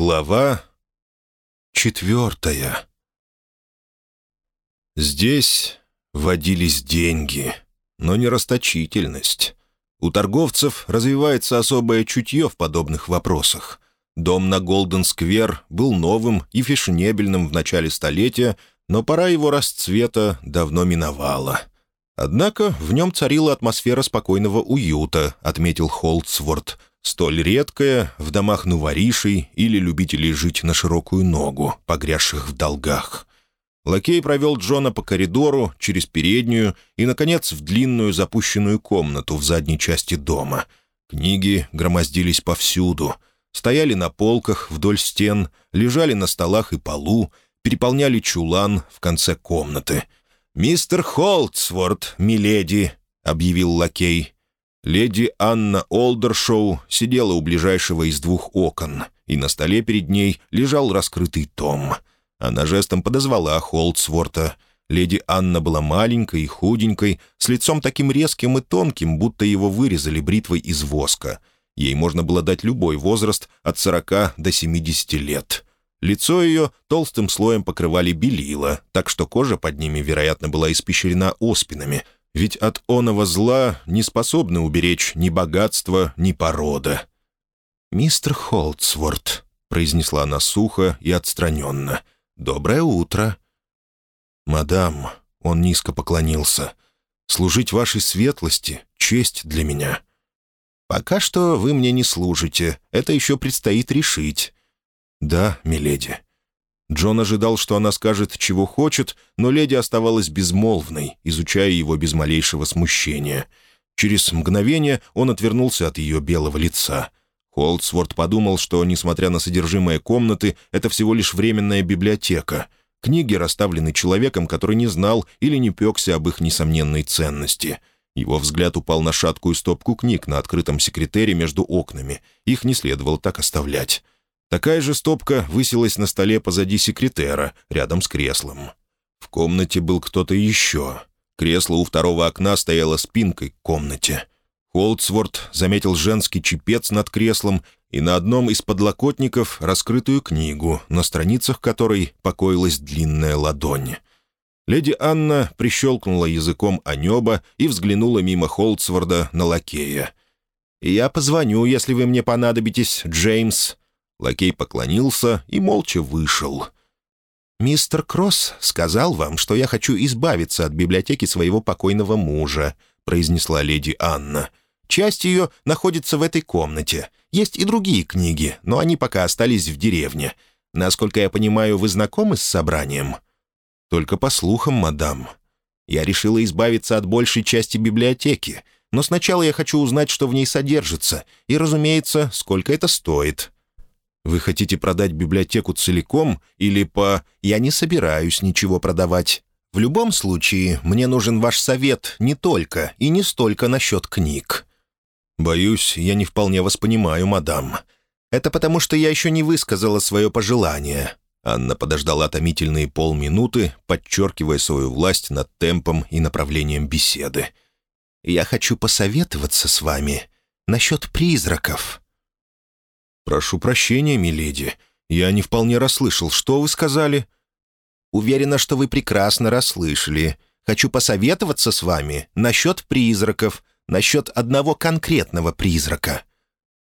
Глава четвертая. Здесь водились деньги, но не расточительность. У торговцев развивается особое чутье в подобных вопросах. Дом на Голден-сквер был новым и фешенебельным в начале столетия, но пора его расцвета давно миновала. Однако в нем царила атмосфера спокойного уюта, отметил Холдсворт, столь редкая в домах нуворишей или любителей жить на широкую ногу, погрязших в долгах. Лакей провел Джона по коридору, через переднюю и, наконец, в длинную запущенную комнату в задней части дома. Книги громоздились повсюду, стояли на полках вдоль стен, лежали на столах и полу, переполняли чулан в конце комнаты. «Мистер Холтсворт, миледи», — объявил лакей, Леди Анна Олдершоу сидела у ближайшего из двух окон, и на столе перед ней лежал раскрытый том. Она жестом подозвала Холдсворта. Леди Анна была маленькой и худенькой, с лицом таким резким и тонким, будто его вырезали бритвой из воска. Ей можно было дать любой возраст от 40 до 70 лет. Лицо ее толстым слоем покрывали белила, так что кожа под ними, вероятно, была испещрена оспинами — ведь от оного зла не способны уберечь ни богатство, ни порода. «Мистер Холдсворт», — произнесла она сухо и отстраненно, — «доброе утро». «Мадам», — он низко поклонился, — «служить вашей светлости — честь для меня». «Пока что вы мне не служите, это еще предстоит решить». «Да, миледи». Джон ожидал, что она скажет, чего хочет, но леди оставалась безмолвной, изучая его без малейшего смущения. Через мгновение он отвернулся от ее белого лица. Холдсворт подумал, что, несмотря на содержимое комнаты, это всего лишь временная библиотека. Книги расставлены человеком, который не знал или не пекся об их несомненной ценности. Его взгляд упал на шаткую стопку книг на открытом секретере между окнами. Их не следовало так оставлять. Такая же стопка высилась на столе позади секретера, рядом с креслом. В комнате был кто-то еще. Кресло у второго окна стояло спинкой к комнате. Холдсворт заметил женский чепец над креслом и на одном из подлокотников раскрытую книгу, на страницах которой покоилась длинная ладонь. Леди Анна прищелкнула языком о небо и взглянула мимо Холдсворда на лакея. «Я позвоню, если вы мне понадобитесь, Джеймс», Лакей поклонился и молча вышел. «Мистер Кросс сказал вам, что я хочу избавиться от библиотеки своего покойного мужа», произнесла леди Анна. «Часть ее находится в этой комнате. Есть и другие книги, но они пока остались в деревне. Насколько я понимаю, вы знакомы с собранием?» «Только по слухам, мадам. Я решила избавиться от большей части библиотеки, но сначала я хочу узнать, что в ней содержится, и, разумеется, сколько это стоит». Вы хотите продать библиотеку целиком или по «я не собираюсь ничего продавать»? В любом случае, мне нужен ваш совет не только и не столько насчет книг. Боюсь, я не вполне вас понимаю, мадам. Это потому, что я еще не высказала свое пожелание. Анна подождала томительные полминуты, подчеркивая свою власть над темпом и направлением беседы. «Я хочу посоветоваться с вами насчет призраков». «Прошу прощения, миледи. Я не вполне расслышал. Что вы сказали?» «Уверена, что вы прекрасно расслышали. Хочу посоветоваться с вами насчет призраков, насчет одного конкретного призрака».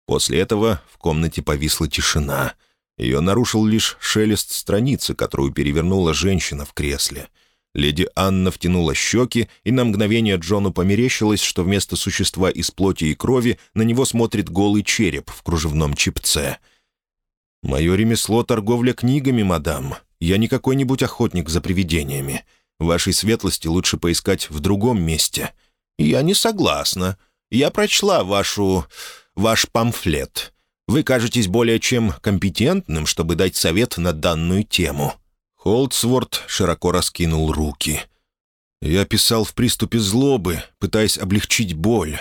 После этого в комнате повисла тишина. Ее нарушил лишь шелест страницы, которую перевернула женщина в кресле — Леди Анна втянула щеки, и на мгновение Джону померещилось, что вместо существа из плоти и крови на него смотрит голый череп в кружевном чипце. «Мое ремесло — торговля книгами, мадам. Я не какой-нибудь охотник за привидениями. Вашей светлости лучше поискать в другом месте». «Я не согласна. Я прочла вашу... ваш памфлет. Вы кажетесь более чем компетентным, чтобы дать совет на данную тему». Холдсворт широко раскинул руки. «Я писал в приступе злобы, пытаясь облегчить боль».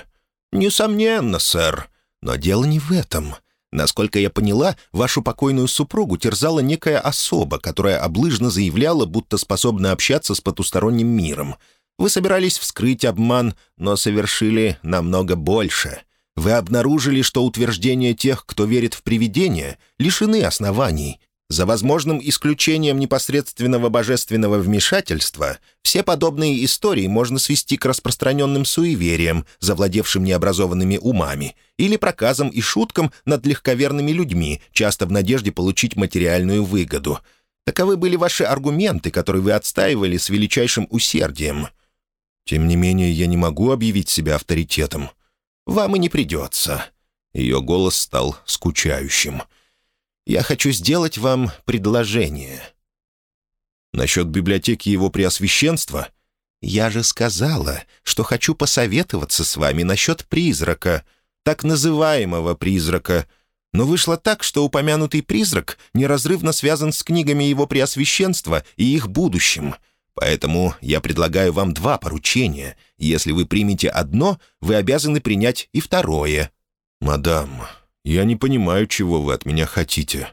«Несомненно, сэр. Но дело не в этом. Насколько я поняла, вашу покойную супругу терзала некая особа, которая облыжно заявляла, будто способна общаться с потусторонним миром. Вы собирались вскрыть обман, но совершили намного больше. Вы обнаружили, что утверждения тех, кто верит в привидения, лишены оснований. За возможным исключением непосредственного божественного вмешательства, все подобные истории можно свести к распространенным суевериям, завладевшим необразованными умами, или проказам и шуткам над легковерными людьми, часто в надежде получить материальную выгоду. Таковы были ваши аргументы, которые вы отстаивали с величайшим усердием. Тем не менее, я не могу объявить себя авторитетом. Вам и не придется». Ее голос стал скучающим. «Я хочу сделать вам предложение». «Насчет библиотеки его преосвященства?» «Я же сказала, что хочу посоветоваться с вами насчет призрака, так называемого призрака. Но вышло так, что упомянутый призрак неразрывно связан с книгами его преосвященства и их будущим». Поэтому я предлагаю вам два поручения. Если вы примете одно, вы обязаны принять и второе». «Мадам, я не понимаю, чего вы от меня хотите».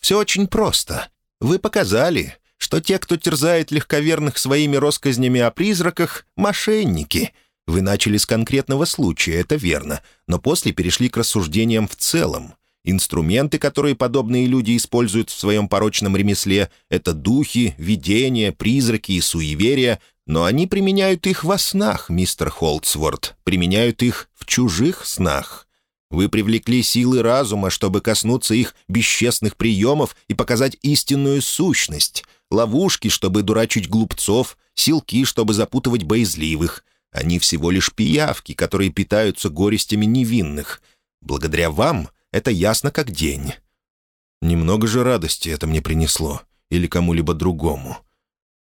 «Все очень просто. Вы показали, что те, кто терзает легковерных своими россказнями о призраках, — мошенники. Вы начали с конкретного случая, это верно, но после перешли к рассуждениям в целом. Инструменты, которые подобные люди используют в своем порочном ремесле, это духи, видения, призраки и суеверия, но они применяют их во снах, мистер Холдсворт, применяют их в чужих снах. Вы привлекли силы разума, чтобы коснуться их бесчестных приемов и показать истинную сущность, ловушки, чтобы дурачить глупцов, силки, чтобы запутывать боязливых. Они всего лишь пиявки, которые питаются горестями невинных. Благодаря вам это ясно как день. Немного же радости это мне принесло. Или кому-либо другому.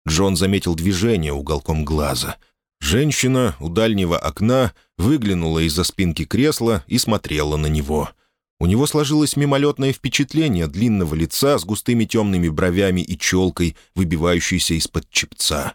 Джон заметил движение уголком глаза. Женщина у дальнего окна выглянула из-за спинки кресла и смотрела на него. У него сложилось мимолетное впечатление длинного лица с густыми темными бровями и челкой, выбивающейся из-под чепца.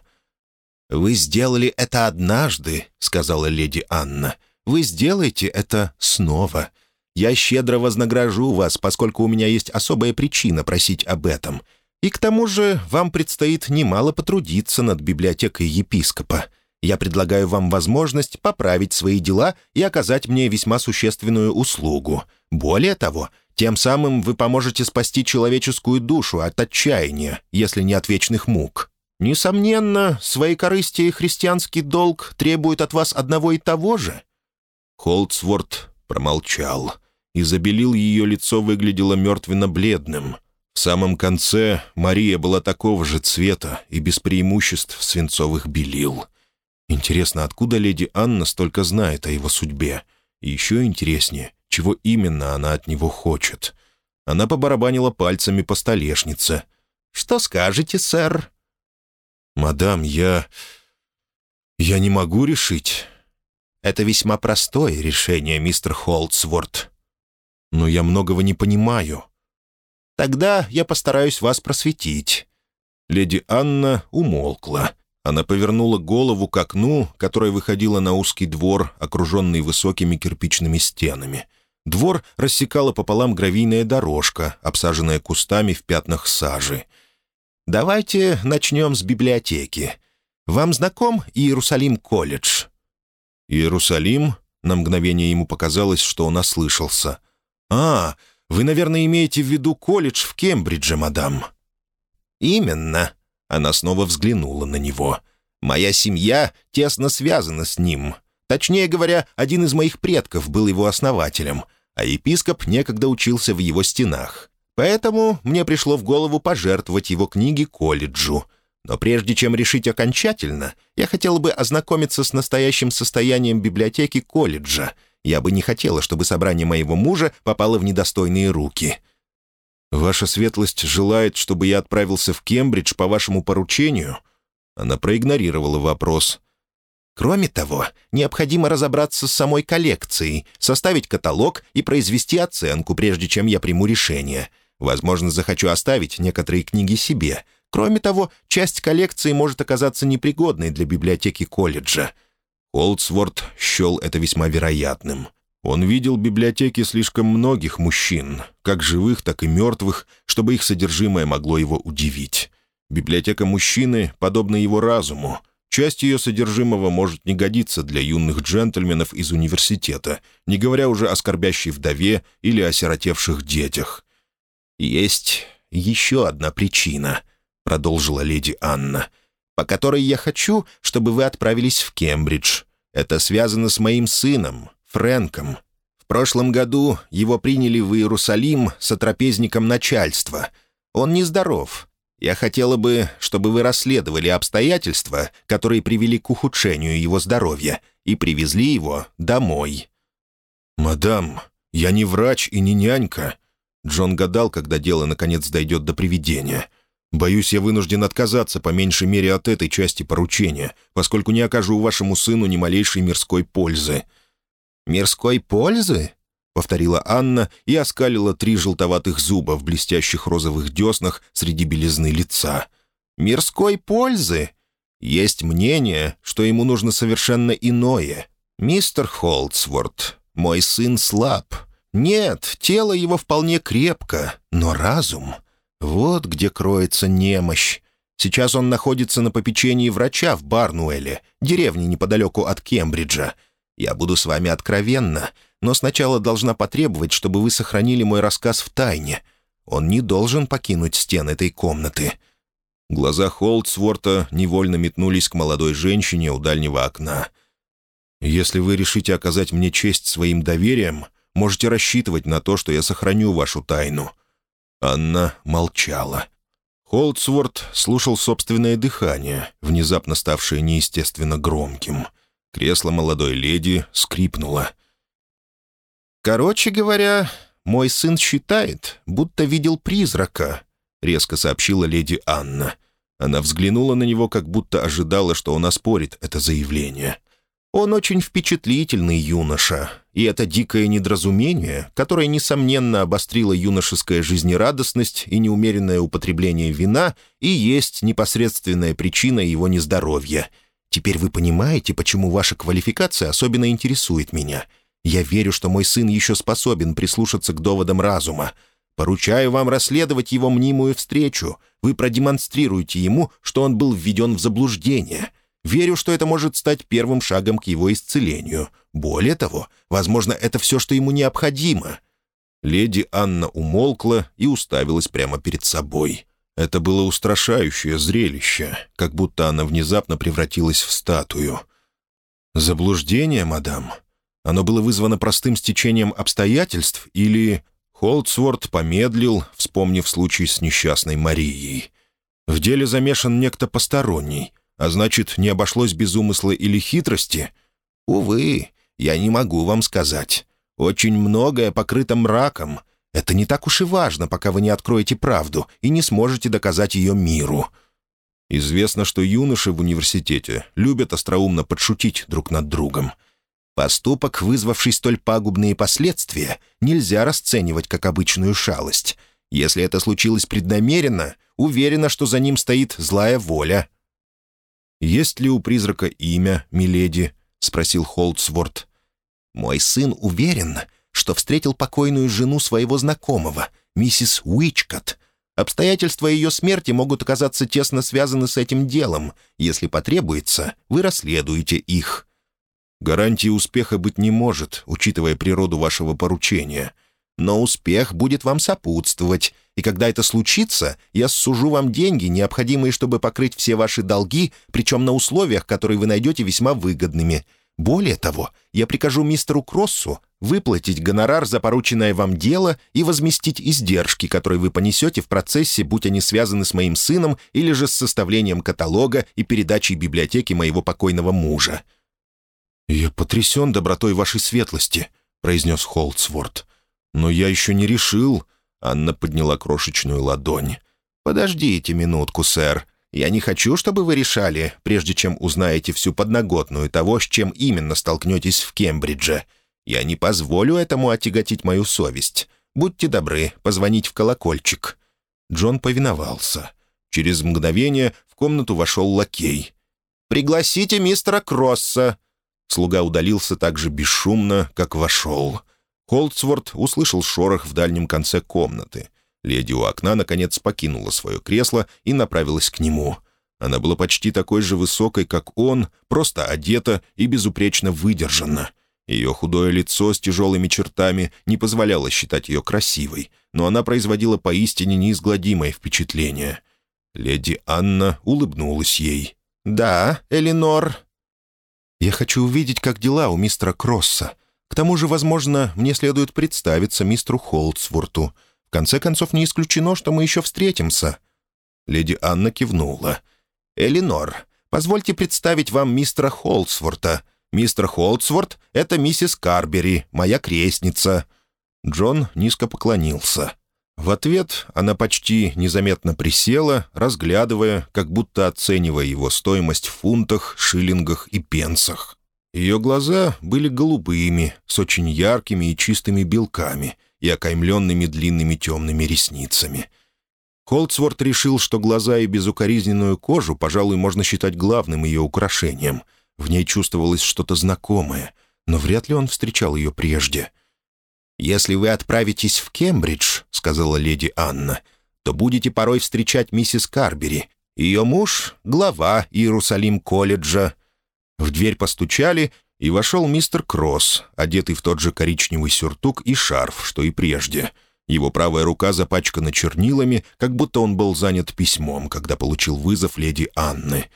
«Вы сделали это однажды», — сказала леди Анна. «Вы сделаете это снова. Я щедро вознагражу вас, поскольку у меня есть особая причина просить об этом. И к тому же вам предстоит немало потрудиться над библиотекой епископа. Я предлагаю вам возможность поправить свои дела и оказать мне весьма существенную услугу. Более того, тем самым вы поможете спасти человеческую душу от отчаяния, если не от вечных мук. Несомненно, свои корысти и христианский долг требуют от вас одного и того же». Холдсворт промолчал. Изобелил ее лицо выглядело мертвенно-бледным. В самом конце Мария была такого же цвета и без преимуществ свинцовых белил. Интересно, откуда леди Анна столько знает о его судьбе? И еще интереснее, чего именно она от него хочет. Она побарабанила пальцами по столешнице. «Что скажете, сэр?» «Мадам, я... я не могу решить». «Это весьма простое решение, мистер Холдсворт но я многого не понимаю. Тогда я постараюсь вас просветить». Леди Анна умолкла. Она повернула голову к окну, которое выходило на узкий двор, окруженный высокими кирпичными стенами. Двор рассекала пополам гравийная дорожка, обсаженная кустами в пятнах сажи. «Давайте начнем с библиотеки. Вам знаком Иерусалим-колледж?» «Иерусалим?» На мгновение ему показалось, что он ослышался. «А, вы, наверное, имеете в виду колледж в Кембридже, мадам?» «Именно». Она снова взглянула на него. «Моя семья тесно связана с ним. Точнее говоря, один из моих предков был его основателем, а епископ некогда учился в его стенах. Поэтому мне пришло в голову пожертвовать его книги колледжу. Но прежде чем решить окончательно, я хотел бы ознакомиться с настоящим состоянием библиотеки колледжа — я бы не хотела, чтобы собрание моего мужа попало в недостойные руки. Ваша светлость желает, чтобы я отправился в Кембридж по вашему поручению?» Она проигнорировала вопрос. «Кроме того, необходимо разобраться с самой коллекцией, составить каталог и произвести оценку, прежде чем я приму решение. Возможно, захочу оставить некоторые книги себе. Кроме того, часть коллекции может оказаться непригодной для библиотеки колледжа. Олдсворт счел это весьма вероятным. Он видел библиотеки слишком многих мужчин, как живых, так и мертвых, чтобы их содержимое могло его удивить. Библиотека мужчины подобна его разуму. Часть ее содержимого может не годиться для юных джентльменов из университета, не говоря уже о скорбящей вдове или осиротевших детях. «Есть еще одна причина», — продолжила леди Анна, «по которой я хочу, чтобы вы отправились в Кембридж. Это связано с моим сыном, Фрэнком. В прошлом году его приняли в Иерусалим сотрапезником начальства. Он нездоров. Я хотела бы, чтобы вы расследовали обстоятельства, которые привели к ухудшению его здоровья, и привезли его домой». «Мадам, я не врач и не нянька». Джон гадал, когда дело наконец дойдет до приведения. «Боюсь, я вынужден отказаться по меньшей мере от этой части поручения, поскольку не окажу вашему сыну ни малейшей мирской пользы». «Мирской пользы?» — повторила Анна и оскалила три желтоватых зуба в блестящих розовых деснах среди белизны лица. «Мирской пользы? Есть мнение, что ему нужно совершенно иное. Мистер Холдсворт, мой сын слаб. Нет, тело его вполне крепко, но разум... Вот где кроется немощь. Сейчас он находится на попечении врача в Барнуэле, деревне неподалеку от Кембриджа, я буду с вами откровенна, но сначала должна потребовать, чтобы вы сохранили мой рассказ в тайне. Он не должен покинуть стен этой комнаты». Глаза Холдсворта невольно метнулись к молодой женщине у дальнего окна. «Если вы решите оказать мне честь своим доверием, можете рассчитывать на то, что я сохраню вашу тайну». Анна молчала. Холдсворт слушал собственное дыхание, внезапно ставшее неестественно громким. Кресло молодой леди скрипнуло. «Короче говоря, мой сын считает, будто видел призрака», — резко сообщила леди Анна. Она взглянула на него, как будто ожидала, что он оспорит это заявление. «Он очень впечатлительный юноша, и это дикое недоразумение, которое, несомненно, обострило юношеская жизнерадостность и неумеренное употребление вина, и есть непосредственная причина его нездоровья — Теперь вы понимаете, почему ваша квалификация особенно интересует меня. Я верю, что мой сын еще способен прислушаться к доводам разума. Поручаю вам расследовать его мнимую встречу. Вы продемонстрируете ему, что он был введен в заблуждение. Верю, что это может стать первым шагом к его исцелению. Более того, возможно, это все, что ему необходимо». Леди Анна умолкла и уставилась прямо перед собой. Это было устрашающее зрелище, как будто она внезапно превратилась в статую. «Заблуждение, мадам? Оно было вызвано простым стечением обстоятельств или...» Холдсворт помедлил, вспомнив случай с несчастной Марией. «В деле замешан некто посторонний, а значит, не обошлось без умысла или хитрости?» «Увы, я не могу вам сказать. Очень многое покрыто мраком, это не так уж и важно, пока вы не откроете правду и не сможете доказать ее миру». Известно, что юноши в университете любят остроумно подшутить друг над другом. Поступок, вызвавший столь пагубные последствия, нельзя расценивать как обычную шалость. Если это случилось преднамеренно, уверена, что за ним стоит злая воля. «Есть ли у призрака имя, миледи?» — спросил Холдсворт. «Мой сын уверен, что встретил покойную жену своего знакомого, миссис Уичкот. Обстоятельства ее смерти могут оказаться тесно связаны с этим делом. Если потребуется, вы расследуете их». «Гарантии успеха быть не может, учитывая природу вашего поручения. Но успех будет вам сопутствовать, и когда это случится, я сужу вам деньги, необходимые, чтобы покрыть все ваши долги, причем на условиях, которые вы найдете весьма выгодными. Более того, я прикажу мистеру Кроссу выплатить гонорар за порученное вам дело и возместить издержки, которые вы понесете в процессе, будь они связаны с моим сыном или же с составлением каталога и передачей библиотеки моего покойного мужа». «Я потрясен добротой вашей светлости», — произнес Холдсворт. «Но я еще не решил...» — Анна подняла крошечную ладонь. «Подождите минутку, сэр. Я не хочу, чтобы вы решали, прежде чем узнаете всю подноготную того, с чем именно столкнетесь в Кембридже. Я не позволю этому отяготить мою совесть. Будьте добры, позвонить в колокольчик». Джон повиновался. Через мгновение в комнату вошел лакей. «Пригласите мистера Кросса!» Слуга удалился так же бесшумно, как вошел. Холдсворт услышал шорох в дальнем конце комнаты. Леди у окна, наконец, покинула свое кресло и направилась к нему. Она была почти такой же высокой, как он, просто одета и безупречно выдержана. Ее худое лицо с тяжелыми чертами не позволяло считать ее красивой, но она производила поистине неизгладимое впечатление. Леди Анна улыбнулась ей. «Да, Элинор». «Я хочу увидеть, как дела у мистера Кросса. К тому же, возможно, мне следует представиться мистеру Холдсворту. Конце концов, не исключено, что мы еще встретимся». Леди Анна кивнула. «Элинор, позвольте представить вам мистера Холдсворта. Мистер Холдсворт — это миссис Карбери, моя крестница». Джон низко поклонился. В ответ она почти незаметно присела, разглядывая, как будто оценивая его стоимость в фунтах, шиллингах и пенсах. Ее глаза были голубыми, с очень яркими и чистыми белками и окаймленными длинными темными ресницами. Холдсворт решил, что глаза и безукоризненную кожу, пожалуй, можно считать главным ее украшением. В ней чувствовалось что-то знакомое, но вряд ли он встречал ее прежде. «Если вы отправитесь в Кембридж», — сказала леди Анна, «то будете порой встречать миссис Карбери. Ее муж — глава Иерусалим-колледжа». В дверь постучали, и вошел мистер Кросс, одетый в тот же коричневый сюртук и шарф, что и прежде. Его правая рука запачкана чернилами, как будто он был занят письмом, когда получил вызов леди Анны.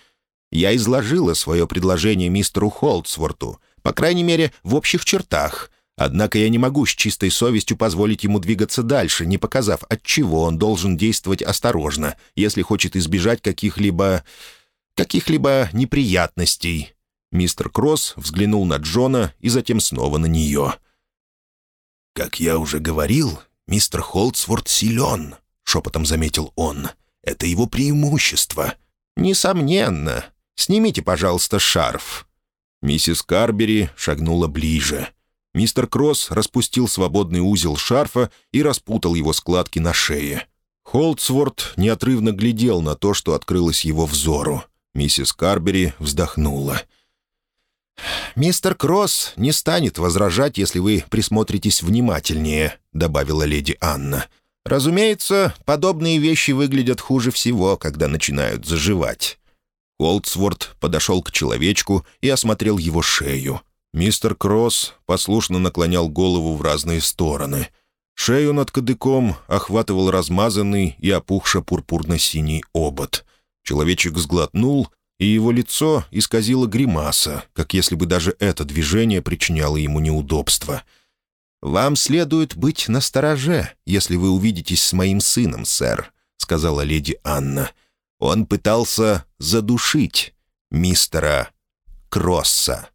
«Я изложила свое предложение мистеру Холдсворту, по крайней мере, в общих чертах». Однако я не могу с чистой совестью позволить ему двигаться дальше, не показав, от чего он должен действовать осторожно, если хочет избежать каких-либо... каких-либо неприятностей. Мистер Кросс взглянул на Джона и затем снова на нее. «Как я уже говорил, мистер Холдсворт силен», — шепотом заметил он. «Это его преимущество». «Несомненно. Снимите, пожалуйста, шарф». Миссис Карбери шагнула ближе. Мистер Кросс распустил свободный узел шарфа и распутал его складки на шее. Холдсворт неотрывно глядел на то, что открылось его взору. Миссис Карбери вздохнула. «Мистер Кросс не станет возражать, если вы присмотритесь внимательнее», — добавила леди Анна. «Разумеется, подобные вещи выглядят хуже всего, когда начинают заживать». Холдсворт подошел к человечку и осмотрел его шею. Мистер Кросс послушно наклонял голову в разные стороны. Шею над кадыком охватывал размазанный и опухшо-пурпурно-синий обод. Человечек сглотнул, и его лицо исказило гримаса, как если бы даже это движение причиняло ему неудобства. «Вам следует быть настороже, если вы увидитесь с моим сыном, сэр», — сказала леди Анна. «Он пытался задушить мистера Кросса».